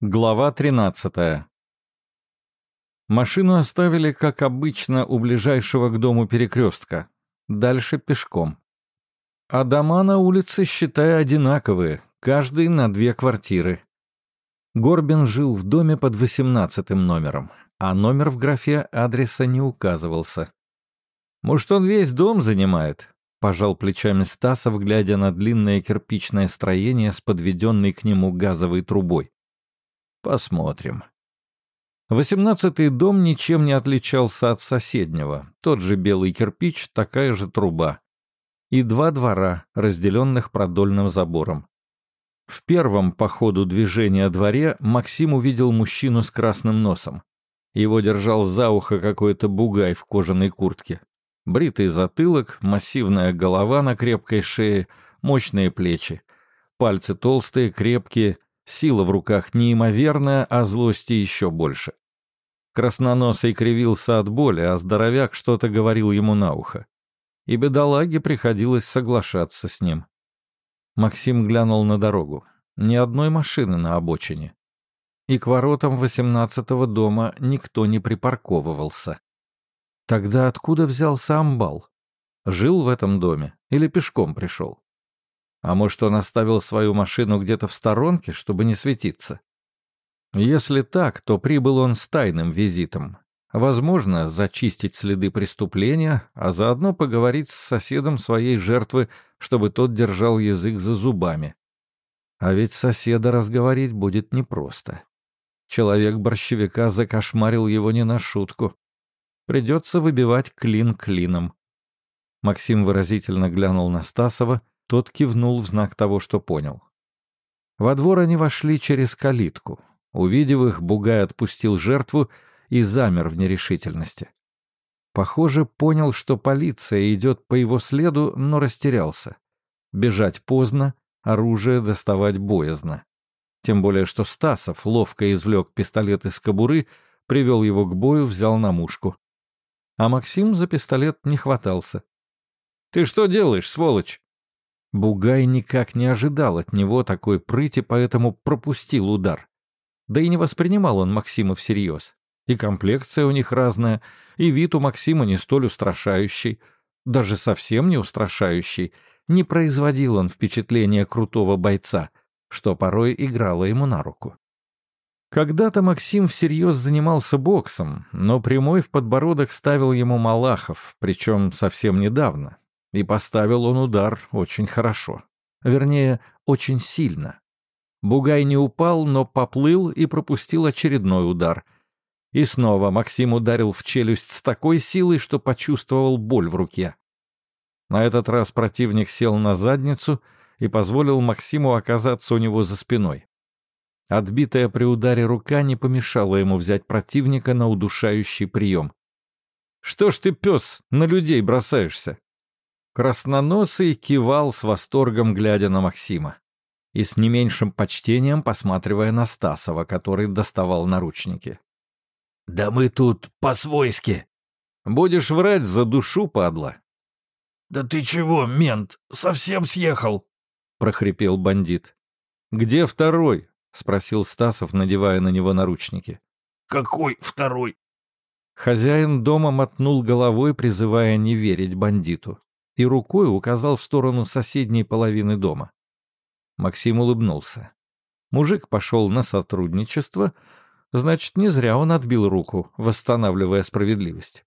Глава 13 Машину оставили, как обычно, у ближайшего к дому перекрестка. Дальше пешком. А дома на улице, считай, одинаковые, каждый на две квартиры. Горбин жил в доме под восемнадцатым номером, а номер в графе адреса не указывался. «Может, он весь дом занимает?» — пожал плечами Стасов, глядя на длинное кирпичное строение с подведенной к нему газовой трубой. Посмотрим. Восемнадцатый дом ничем не отличался от соседнего. Тот же белый кирпич, такая же труба. И два двора, разделенных продольным забором. В первом по ходу движения дворе Максим увидел мужчину с красным носом. Его держал за ухо какой-то бугай в кожаной куртке. Бритый затылок, массивная голова на крепкой шее, мощные плечи. Пальцы толстые, крепкие, Сила в руках неимоверная, а злости еще больше. Красноносый кривился от боли, а здоровяк что-то говорил ему на ухо. И бедолаге приходилось соглашаться с ним. Максим глянул на дорогу. Ни одной машины на обочине. И к воротам восемнадцатого дома никто не припарковывался. Тогда откуда взялся амбал? Жил в этом доме или пешком пришел? А может, он оставил свою машину где-то в сторонке, чтобы не светиться? Если так, то прибыл он с тайным визитом. Возможно, зачистить следы преступления, а заодно поговорить с соседом своей жертвы, чтобы тот держал язык за зубами. А ведь соседа разговорить будет непросто. Человек борщевика закошмарил его не на шутку. Придется выбивать клин клином. Максим выразительно глянул на Стасова — тот кивнул в знак того, что понял. Во двор они вошли через калитку. Увидев их, Бугай отпустил жертву и замер в нерешительности. Похоже, понял, что полиция идет по его следу, но растерялся. Бежать поздно, оружие доставать боязно. Тем более, что Стасов ловко извлек пистолет из кобуры, привел его к бою, взял на мушку. А Максим за пистолет не хватался. «Ты что делаешь, сволочь?» Бугай никак не ожидал от него такой прыти, поэтому пропустил удар. Да и не воспринимал он Максима всерьез. И комплекция у них разная, и вид у Максима не столь устрашающий, даже совсем не устрашающий. Не производил он впечатления крутого бойца, что порой играло ему на руку. Когда-то Максим всерьез занимался боксом, но прямой в подбородок ставил ему Малахов, причем совсем недавно, и поставил он удар очень хорошо. Вернее, очень сильно. Бугай не упал, но поплыл и пропустил очередной удар. И снова Максим ударил в челюсть с такой силой, что почувствовал боль в руке. На этот раз противник сел на задницу и позволил Максиму оказаться у него за спиной. Отбитая при ударе рука не помешала ему взять противника на удушающий прием. «Что ж ты, пес, на людей бросаешься?» Красноносый кивал с восторгом, глядя на Максима. И с не меньшим почтением посматривая на Стасова, который доставал наручники. «Да мы тут по-свойски!» «Будешь врать за душу, падла!» «Да ты чего, мент, совсем съехал?» — прохрипел бандит. «Где второй?» — спросил Стасов, надевая на него наручники. «Какой второй?» Хозяин дома мотнул головой, призывая не верить бандиту и рукой указал в сторону соседней половины дома. Максим улыбнулся. Мужик пошел на сотрудничество, значит, не зря он отбил руку, восстанавливая справедливость.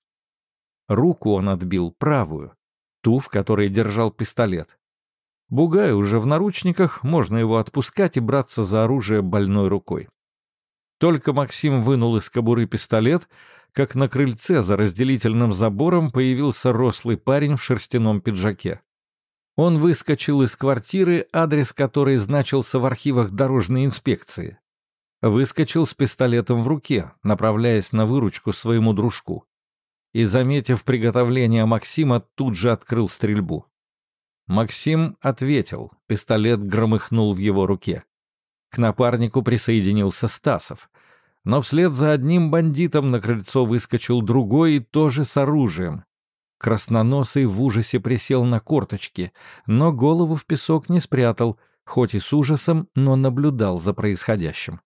Руку он отбил правую, ту, в которой держал пистолет. Бугай уже в наручниках, можно его отпускать и браться за оружие больной рукой. Только Максим вынул из кобуры пистолет, как на крыльце за разделительным забором появился рослый парень в шерстяном пиджаке. Он выскочил из квартиры, адрес которой значился в архивах дорожной инспекции. Выскочил с пистолетом в руке, направляясь на выручку своему дружку. И, заметив приготовление Максима, тут же открыл стрельбу. Максим ответил, пистолет громыхнул в его руке. К напарнику присоединился Стасов. Но вслед за одним бандитом на крыльцо выскочил другой и тоже с оружием. Красноносый в ужасе присел на корточки, но голову в песок не спрятал, хоть и с ужасом, но наблюдал за происходящим.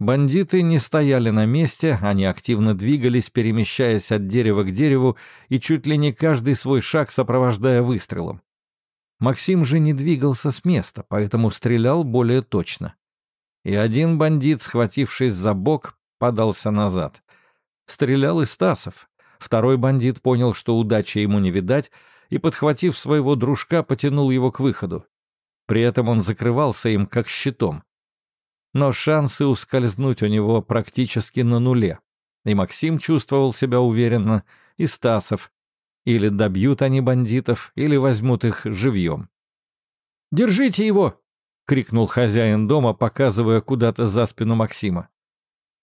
Бандиты не стояли на месте, они активно двигались, перемещаясь от дерева к дереву и чуть ли не каждый свой шаг сопровождая выстрелом. Максим же не двигался с места, поэтому стрелял более точно. И один бандит, схватившись за бок, подался назад. Стрелял и Стасов. Второй бандит понял, что удачи ему не видать, и, подхватив своего дружка, потянул его к выходу. При этом он закрывался им как щитом но шансы ускользнуть у него практически на нуле. И Максим чувствовал себя уверенно, и Стасов. Или добьют они бандитов, или возьмут их живьем. «Держите его!» — крикнул хозяин дома, показывая куда-то за спину Максима.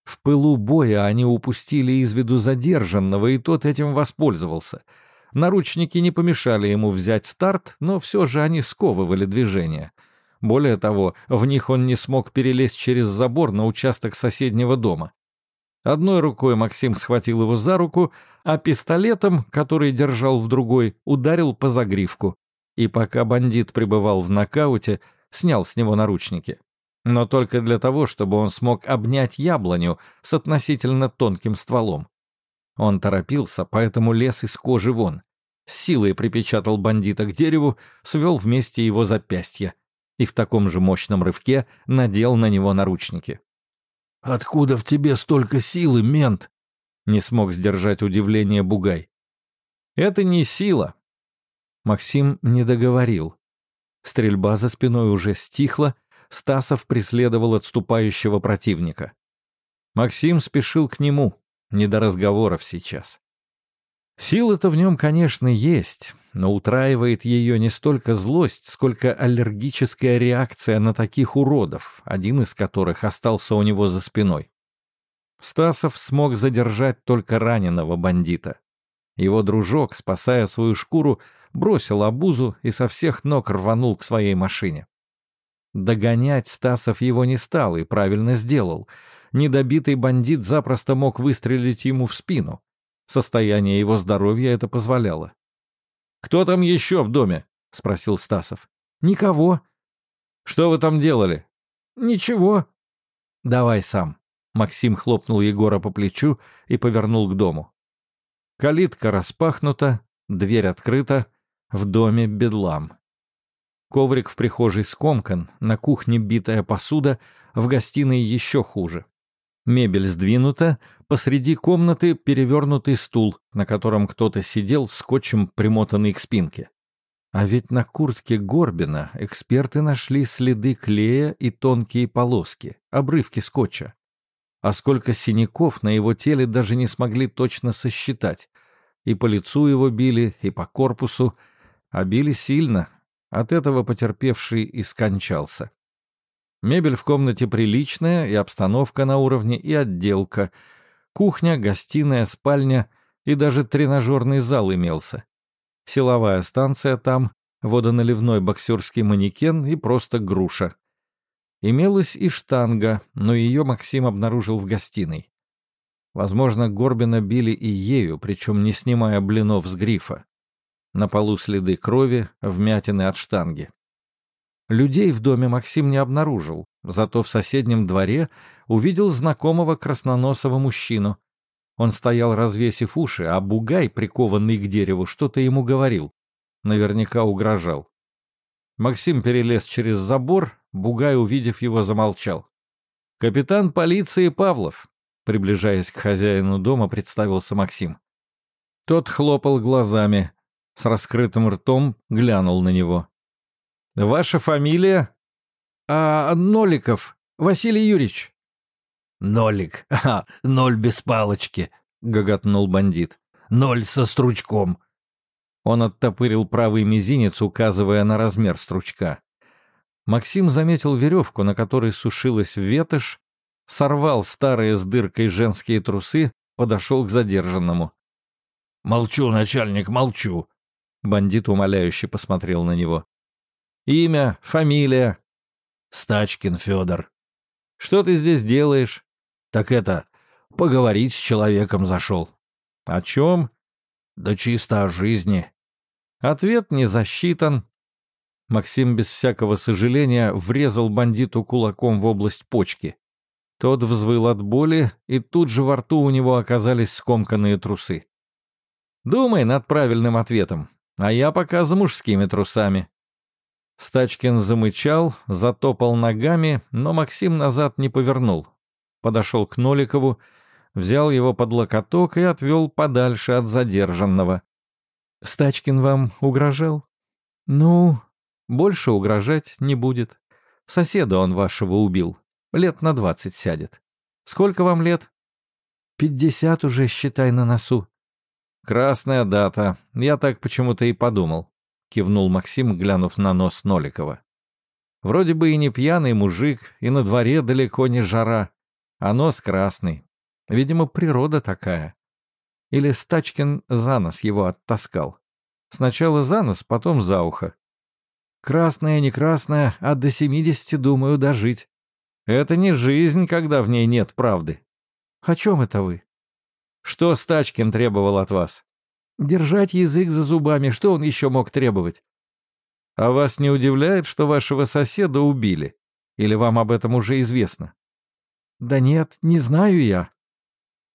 В пылу боя они упустили из виду задержанного, и тот этим воспользовался. Наручники не помешали ему взять старт, но все же они сковывали движение — более того, в них он не смог перелезть через забор на участок соседнего дома. Одной рукой Максим схватил его за руку, а пистолетом, который держал в другой, ударил по загривку. И пока бандит пребывал в нокауте, снял с него наручники. Но только для того, чтобы он смог обнять яблоню с относительно тонким стволом. Он торопился, поэтому лез из кожи вон. С силой припечатал бандита к дереву, свел вместе его запястья и в таком же мощном рывке надел на него наручники. «Откуда в тебе столько силы, мент?» Не смог сдержать удивление Бугай. «Это не сила». Максим не договорил. Стрельба за спиной уже стихла, Стасов преследовал отступающего противника. Максим спешил к нему, не до разговоров сейчас. Сила-то в нем, конечно, есть, но утраивает ее не столько злость, сколько аллергическая реакция на таких уродов, один из которых остался у него за спиной. Стасов смог задержать только раненого бандита. Его дружок, спасая свою шкуру, бросил обузу и со всех ног рванул к своей машине. Догонять Стасов его не стал и правильно сделал. Недобитый бандит запросто мог выстрелить ему в спину. Состояние его здоровья это позволяло. «Кто там еще в доме?» — спросил Стасов. «Никого». «Что вы там делали?» «Ничего». «Давай сам». Максим хлопнул Егора по плечу и повернул к дому. Калитка распахнута, дверь открыта, в доме бедлам. Коврик в прихожей скомкан, на кухне битая посуда, в гостиной еще хуже. Мебель сдвинута, посреди комнаты перевернутый стул, на котором кто-то сидел, скотчем примотанный к спинке. А ведь на куртке Горбина эксперты нашли следы клея и тонкие полоски, обрывки скотча. А сколько синяков на его теле даже не смогли точно сосчитать. И по лицу его били, и по корпусу, а били сильно. От этого потерпевший и скончался. Мебель в комнате приличная, и обстановка на уровне, и отделка. Кухня, гостиная, спальня и даже тренажерный зал имелся. Силовая станция там, водоналивной боксерский манекен и просто груша. Имелась и штанга, но ее Максим обнаружил в гостиной. Возможно, Горбина били и ею, причем не снимая блинов с грифа. На полу следы крови, вмятины от штанги. Людей в доме Максим не обнаружил, зато в соседнем дворе увидел знакомого красноносого мужчину. Он стоял, развесив уши, а бугай, прикованный к дереву, что-то ему говорил. Наверняка угрожал. Максим перелез через забор, бугай, увидев его, замолчал. «Капитан полиции Павлов», приближаясь к хозяину дома, представился Максим. Тот хлопал глазами, с раскрытым ртом глянул на него. Ваша фамилия? А, Ноликов, Василий Юрьевич. Нолик, ага, ноль без палочки, гоготнул бандит. Ноль со стручком. Он оттопырил правый мизинец, указывая на размер стручка. Максим заметил веревку, на которой сушилась ветошь, сорвал старые с дыркой женские трусы, подошел к задержанному. «Молчу, начальник, молчу!» Бандит умоляюще посмотрел на него. Имя, фамилия. Стачкин Федор. Что ты здесь делаешь? Так это, поговорить с человеком зашел. О чем? Да чисто о жизни. Ответ не засчитан. Максим без всякого сожаления врезал бандиту кулаком в область почки. Тот взвыл от боли, и тут же во рту у него оказались скомканные трусы. «Думай над правильным ответом, а я пока за мужскими трусами». Стачкин замычал, затопал ногами, но Максим назад не повернул. Подошел к Ноликову, взял его под локоток и отвел подальше от задержанного. «Стачкин вам угрожал?» «Ну, больше угрожать не будет. Соседа он вашего убил. Лет на двадцать сядет. Сколько вам лет? Пятьдесят уже, считай, на носу. Красная дата. Я так почему-то и подумал. Кивнул Максим, глянув на нос Ноликова. Вроде бы и не пьяный мужик, и на дворе далеко не жара, а нос красный. Видимо, природа такая. Или Стачкин за нос его оттаскал. Сначала за нос, потом за ухо. Красная, не красная, а до семидесяти, думаю, дожить. Это не жизнь, когда в ней нет правды. О чем это вы? Что Стачкин требовал от вас? Держать язык за зубами, что он еще мог требовать? А вас не удивляет, что вашего соседа убили? Или вам об этом уже известно? Да нет, не знаю я.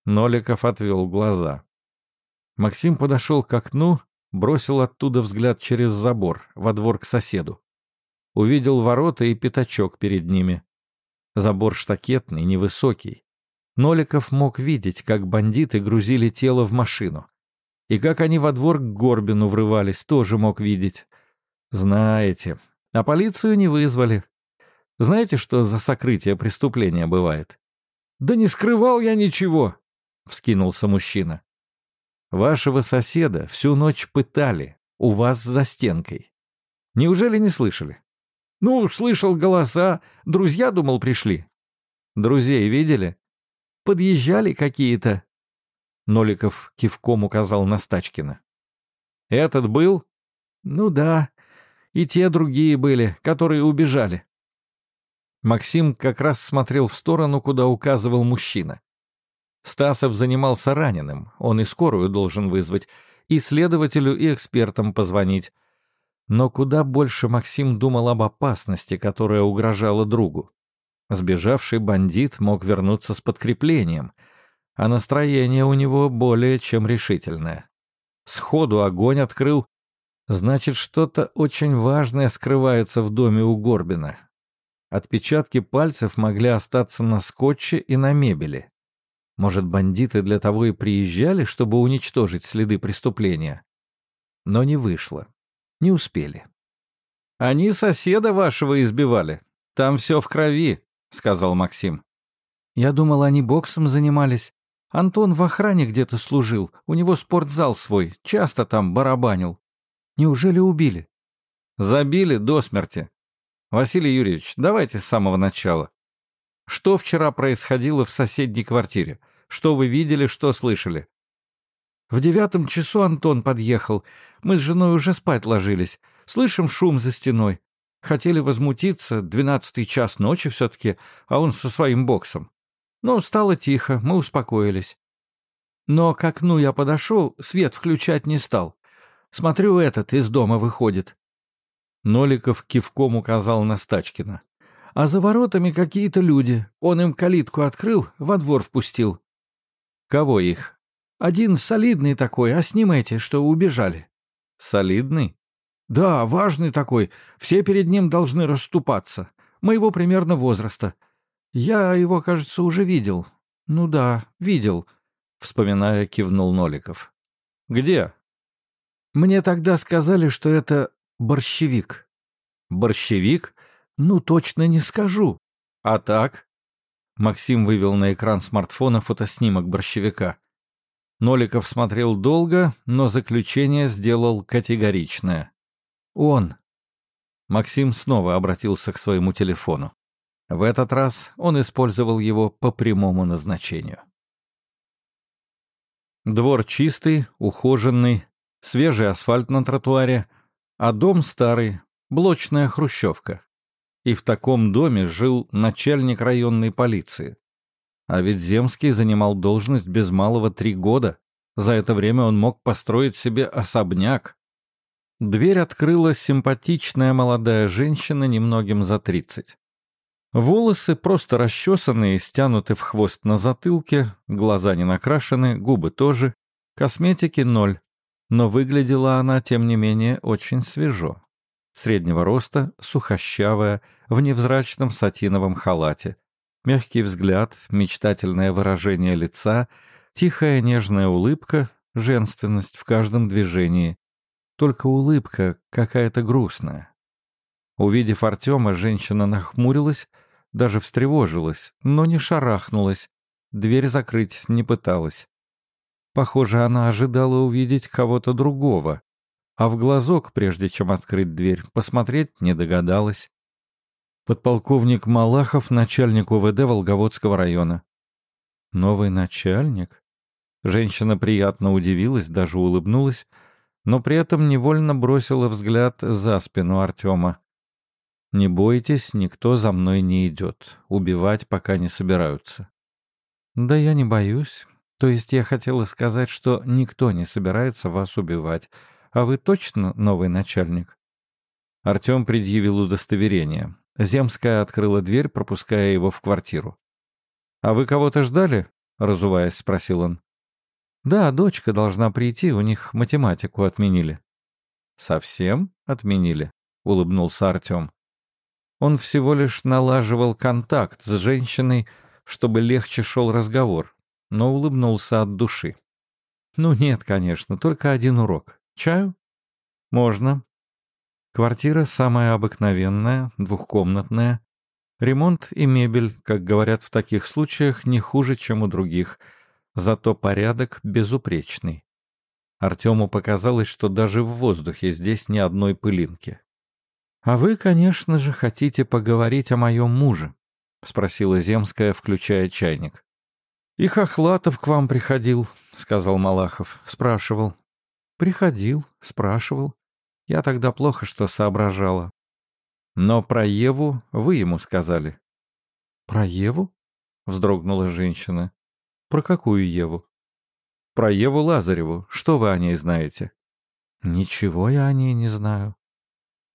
Ноликов отвел глаза. Максим подошел к окну, бросил оттуда взгляд через забор, во двор к соседу. Увидел ворота и пятачок перед ними. Забор штакетный, невысокий. Ноликов мог видеть, как бандиты грузили тело в машину. И как они во двор к Горбину врывались, тоже мог видеть. Знаете, а полицию не вызвали. Знаете, что за сокрытие преступления бывает? «Да не скрывал я ничего!» — вскинулся мужчина. «Вашего соседа всю ночь пытали, у вас за стенкой. Неужели не слышали?» Ну, слышал голоса. Друзья, думал, пришли. Друзей видели? Подъезжали какие-то. Ноликов кивком указал на Стачкина. Этот был? Ну да. И те другие были, которые убежали. Максим как раз смотрел в сторону, куда указывал мужчина. Стасов занимался раненым, он и скорую должен вызвать, и следователю, и экспертам позвонить. Но куда больше Максим думал об опасности, которая угрожала другу. Сбежавший бандит мог вернуться с подкреплением, а настроение у него более чем решительное. Сходу огонь открыл, значит, что-то очень важное скрывается в доме у Горбина. Отпечатки пальцев могли остаться на скотче и на мебели. Может, бандиты для того и приезжали, чтобы уничтожить следы преступления? Но не вышло. Не успели. «Они соседа вашего избивали. Там все в крови», — сказал Максим. «Я думал, они боксом занимались. Антон в охране где-то служил. У него спортзал свой. Часто там барабанил. Неужели убили?» «Забили до смерти. Василий Юрьевич, давайте с самого начала. Что вчера происходило в соседней квартире? Что вы видели, что слышали?» В девятом часу Антон подъехал. Мы с женой уже спать ложились. Слышим шум за стеной. Хотели возмутиться, двенадцатый час ночи все-таки, а он со своим боксом. Но стало тихо, мы успокоились. Но к окну я подошел, свет включать не стал. Смотрю, этот из дома выходит. Ноликов кивком указал на Стачкина. А за воротами какие-то люди. Он им калитку открыл, во двор впустил. Кого их? Один солидный такой, а с ним эти, что убежали. Солидный? Да, важный такой. Все перед ним должны расступаться. Моего примерно возраста. Я его, кажется, уже видел. Ну да, видел. Вспоминая, кивнул Ноликов. Где? Мне тогда сказали, что это борщевик. Борщевик? Ну, точно не скажу. А так? Максим вывел на экран смартфона фотоснимок борщевика. Ноликов смотрел долго, но заключение сделал категоричное. «Он». Максим снова обратился к своему телефону. В этот раз он использовал его по прямому назначению. Двор чистый, ухоженный, свежий асфальт на тротуаре, а дом старый, блочная хрущевка. И в таком доме жил начальник районной полиции. А ведь Земский занимал должность без малого три года. За это время он мог построить себе особняк. Дверь открыла симпатичная молодая женщина немногим за тридцать. Волосы просто расчесаны и стянуты в хвост на затылке, глаза не накрашены, губы тоже, косметики ноль. Но выглядела она, тем не менее, очень свежо. Среднего роста, сухощавая, в невзрачном сатиновом халате. Мягкий взгляд, мечтательное выражение лица, тихая нежная улыбка, женственность в каждом движении. Только улыбка какая-то грустная. Увидев Артема, женщина нахмурилась, даже встревожилась, но не шарахнулась, дверь закрыть не пыталась. Похоже, она ожидала увидеть кого-то другого, а в глазок, прежде чем открыть дверь, посмотреть не догадалась. Подполковник Малахов, начальник УВД Волговодского района. Новый начальник? Женщина приятно удивилась, даже улыбнулась, но при этом невольно бросила взгляд за спину Артема. «Не бойтесь, никто за мной не идет. Убивать пока не собираются». «Да я не боюсь. То есть я хотела сказать, что никто не собирается вас убивать. А вы точно новый начальник?» Артем предъявил удостоверение. Земская открыла дверь, пропуская его в квартиру. «А вы кого-то ждали?» — разуваясь, спросил он. «Да, дочка должна прийти, у них математику отменили». «Совсем отменили?» — улыбнулся Артем. Он всего лишь налаживал контакт с женщиной, чтобы легче шел разговор, но улыбнулся от души. «Ну нет, конечно, только один урок. Чаю?» «Можно». Квартира самая обыкновенная, двухкомнатная. Ремонт и мебель, как говорят в таких случаях, не хуже, чем у других, зато порядок безупречный. Артему показалось, что даже в воздухе здесь ни одной пылинки. «А вы, конечно же, хотите поговорить о моем муже?» — спросила Земская, включая чайник. «И Хохлатов к вам приходил», — сказал Малахов. Спрашивал. «Приходил, спрашивал. Я тогда плохо что соображала». «Но про Еву вы ему сказали». «Про Еву?» — вздрогнула женщина. «Про какую Еву?» «Про Еву Лазареву. Что вы о ней знаете?» «Ничего я о ней не знаю».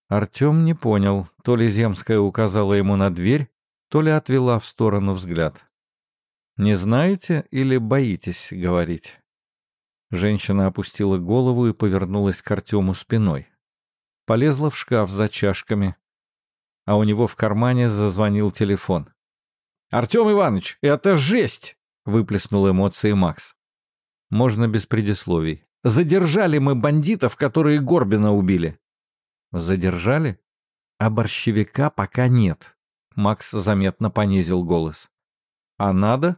Артем не понял, то ли Земская указала ему на дверь, то ли отвела в сторону взгляд. «Не знаете или боитесь говорить?» Женщина опустила голову и повернулась к Артему спиной. Полезла в шкаф за чашками, а у него в кармане зазвонил телефон. «Артем Иванович, это жесть!» — выплеснул эмоции Макс. «Можно без предисловий. Задержали мы бандитов, которые Горбина убили. Задержали? А борщевика пока нет. Макс заметно понизил голос. А надо?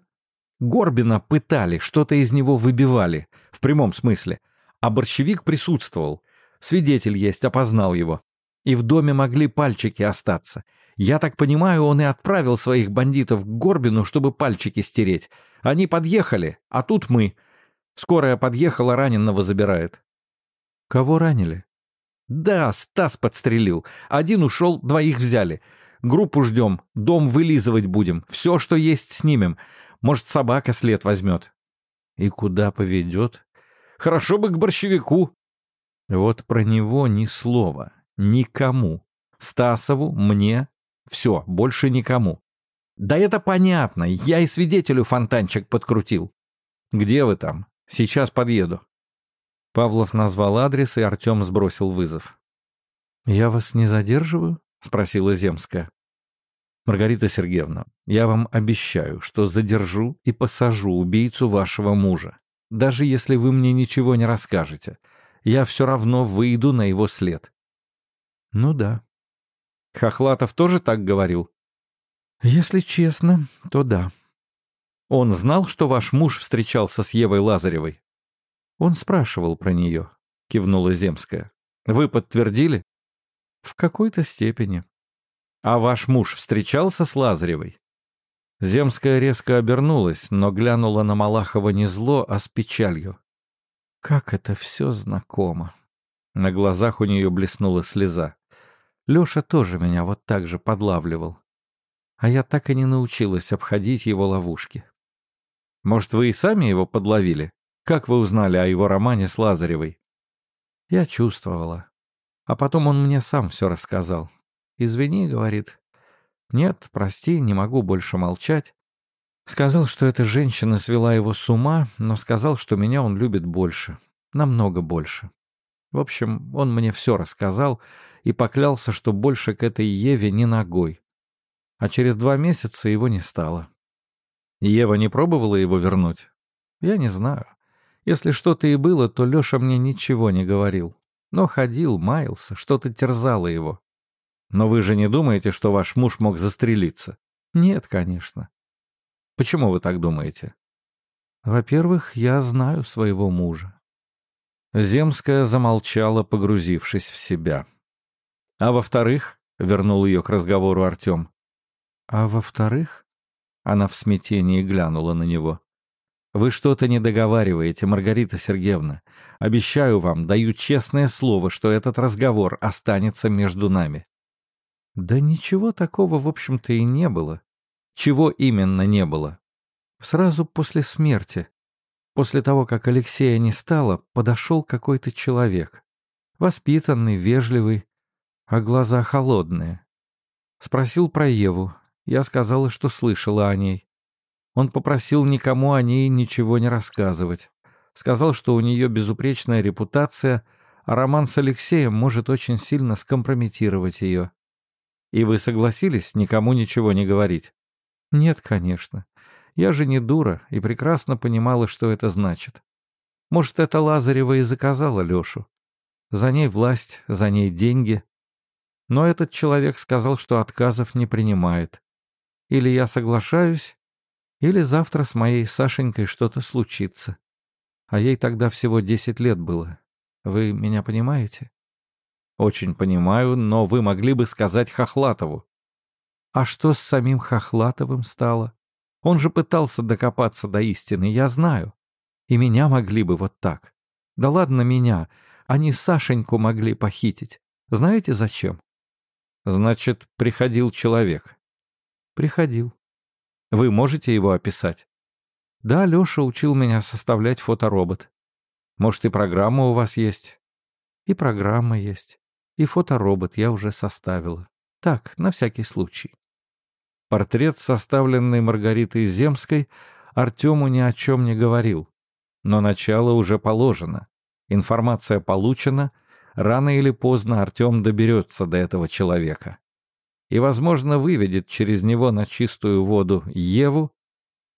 Горбина пытали, что-то из него выбивали. В прямом смысле. А борщевик присутствовал. Свидетель есть, опознал его. И в доме могли пальчики остаться. Я так понимаю, он и отправил своих бандитов к Горбину, чтобы пальчики стереть. Они подъехали, а тут мы. Скорая подъехала, раненого забирает. Кого ранили? «Да, Стас подстрелил. Один ушел, двоих взяли. Группу ждем, дом вылизывать будем. Все, что есть, снимем. Может, собака след возьмет». «И куда поведет?» «Хорошо бы к борщевику». Вот про него ни слова. Никому. Стасову, мне. Все, больше никому. Да это понятно. Я и свидетелю фонтанчик подкрутил. Где вы там? Сейчас подъеду. Павлов назвал адрес, и Артем сбросил вызов. «Я вас не задерживаю?» — спросила Земская. «Маргарита Сергеевна, я вам обещаю, что задержу и посажу убийцу вашего мужа. Даже если вы мне ничего не расскажете, я все равно выйду на его след». «Ну да». «Хохлатов тоже так говорил?» «Если честно, то да». «Он знал, что ваш муж встречался с Евой Лазаревой?» Он спрашивал про нее, кивнула Земская. Вы подтвердили? В какой-то степени. А ваш муж встречался с Лазаревой? Земская резко обернулась, но глянула на Малахова не зло, а с печалью. Как это все знакомо. На глазах у нее блеснула слеза. Леша тоже меня вот так же подлавливал. А я так и не научилась обходить его ловушки. Может, вы и сами его подловили? Как вы узнали о его романе с Лазаревой? Я чувствовала. А потом он мне сам все рассказал. «Извини», — говорит, Нет, прости, не могу больше молчать. Сказал, что эта женщина свела его с ума, но сказал, что меня он любит больше. Намного больше. В общем, он мне все рассказал и поклялся, что больше к этой Еве ни ногой. А через два месяца его не стало. Ева не пробовала его вернуть? Я не знаю. Если что-то и было, то Леша мне ничего не говорил. Но ходил, маялся, что-то терзало его. Но вы же не думаете, что ваш муж мог застрелиться? Нет, конечно. Почему вы так думаете? Во-первых, я знаю своего мужа. Земская замолчала, погрузившись в себя. А во-вторых, вернул ее к разговору Артем. А во-вторых, она в смятении глянула на него. Вы что-то не договариваете, Маргарита Сергеевна. Обещаю вам, даю честное слово, что этот разговор останется между нами. Да ничего такого, в общем-то, и не было. Чего именно не было? Сразу после смерти, после того, как Алексея не стало, подошел какой-то человек. Воспитанный, вежливый, а глаза холодные. Спросил про Еву. Я сказала, что слышала о ней. Он попросил никому о ней ничего не рассказывать. Сказал, что у нее безупречная репутация, а роман с Алексеем может очень сильно скомпрометировать ее. И вы согласились никому ничего не говорить? Нет, конечно. Я же не дура и прекрасно понимала, что это значит. Может, это Лазарева и заказала Лешу. За ней власть, за ней деньги. Но этот человек сказал, что отказов не принимает. Или я соглашаюсь, или завтра с моей Сашенькой что-то случится. А ей тогда всего десять лет было. Вы меня понимаете? Очень понимаю, но вы могли бы сказать Хохлатову. А что с самим Хохлатовым стало? Он же пытался докопаться до истины, я знаю. И меня могли бы вот так. Да ладно меня, они Сашеньку могли похитить. Знаете зачем? Значит, приходил человек. Приходил. Вы можете его описать? Да, Леша учил меня составлять фоторобот. Может, и программа у вас есть? И программа есть. И фоторобот я уже составила. Так, на всякий случай. Портрет, составленный Маргаритой Земской, Артему ни о чем не говорил. Но начало уже положено. Информация получена. Рано или поздно Артем доберется до этого человека и, возможно, выведет через него на чистую воду Еву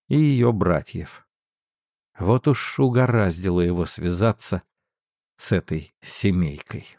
и ее братьев. Вот уж угораздило его связаться с этой семейкой.